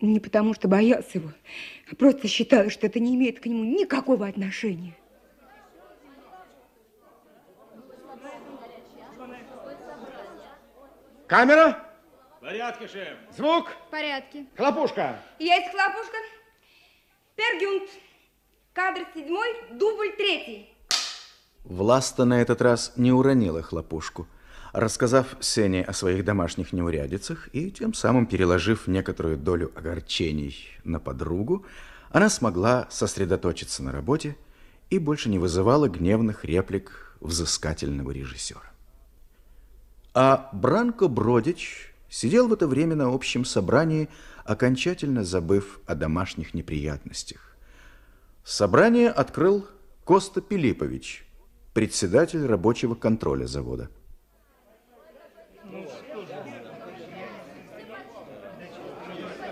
Не потому, что боялся его, а просто считала, что это не имеет к нему никакого отношения. Камера? В порядке, шеф. Звук? В порядке. Хлопушка? Есть хлопушка. Пергюнт. Кадр седьмой, дубль третий. Власта на этот раз не уронила хлопушку, рассказав Сене о своих домашних неурядицах и тем самым переложив некоторую долю огорчений на подругу, она смогла сосредоточиться на работе и больше не вызывала гневных реплик взыскательного режиссера. А Бранко Бродич сидел в это время на общем собрании, окончательно забыв о домашних неприятностях. Собрание открыл Коста Пилипович, председатель рабочего контроля завода.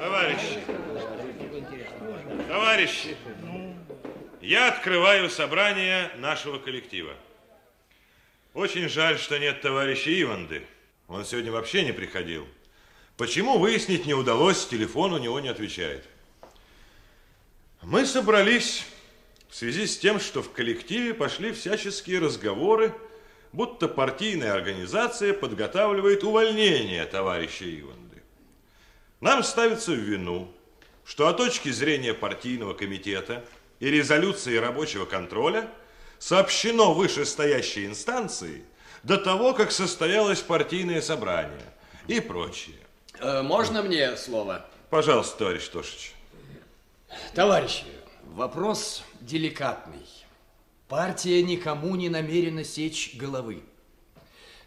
Товарищи, товарищи, я открываю собрание нашего коллектива. Очень жаль, что нет товарища Иванды. Он сегодня вообще не приходил. Почему, выяснить не удалось, телефон у него не отвечает. Мы собрались в связи с тем, что в коллективе пошли всяческие разговоры, будто партийная организация подготавливает увольнение товарища Иванды. Нам ставится в вину, что о точки зрения партийного комитета и резолюции рабочего контроля сообщено вышестоящей инстанции до того, как состоялось партийное собрание и прочее. Э, можно мне слово? Пожалуйста, товарищ Тошич. Товарищи, вопрос деликатный. Партия никому не намерена сечь головы.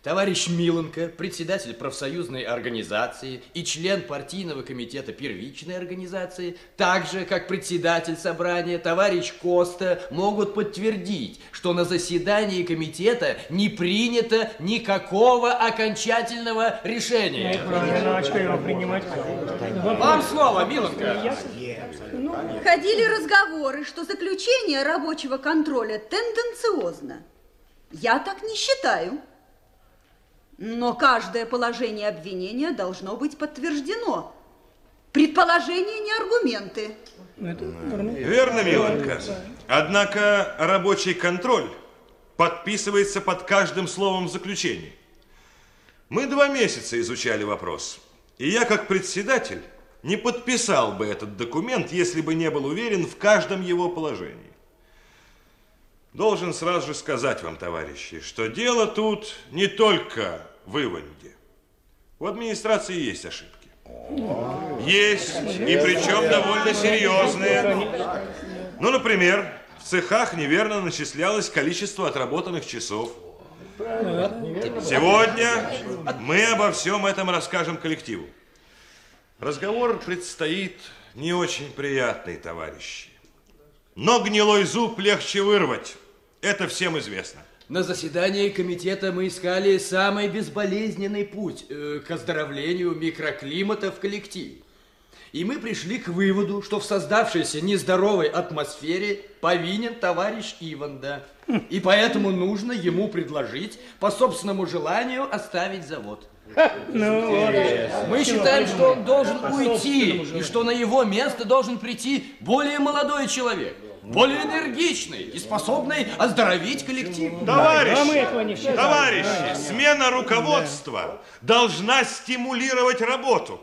Товарищ Миленко, председатель профсоюзной организации и член партийного комитета первичной организации, так же, как председатель собрания, товарищ Коста, могут подтвердить, что на заседании комитета не принято никакого окончательного решения. Вам слово, Миленко. Ходили разговоры, что заключение рабочего контроля тенденциозно. Я так не считаю. Но каждое положение обвинения должно быть подтверждено. Предположения не аргументы. Верно, Миленко. Однако рабочий контроль подписывается под каждым словом заключения. Мы два месяца изучали вопрос. И я, как председатель, не подписал бы этот документ, если бы не был уверен в каждом его положении. Должен сразу же сказать вам, товарищи, что дело тут не только в Иванде. У администрации есть ошибки. Есть, и причем довольно серьезные. Ну, например, в цехах неверно начислялось количество отработанных часов. Сегодня мы обо всем этом расскажем коллективу. Разговор предстоит не очень приятный, товарищи. Но гнилой зуб легче вырвать. Это всем известно. На заседании комитета мы искали самый безболезненный путь э, к оздоровлению микроклимата в коллективе. И мы пришли к выводу, что в создавшейся нездоровой атмосфере повинен товарищ Иванда. И поэтому нужно ему предложить по собственному желанию оставить завод. Мы считаем, что он должен уйти, и что на его место должен прийти более молодой человек, более энергичный и способный оздоровить коллектив. Товарищи, товарищи, смена руководства должна стимулировать работу.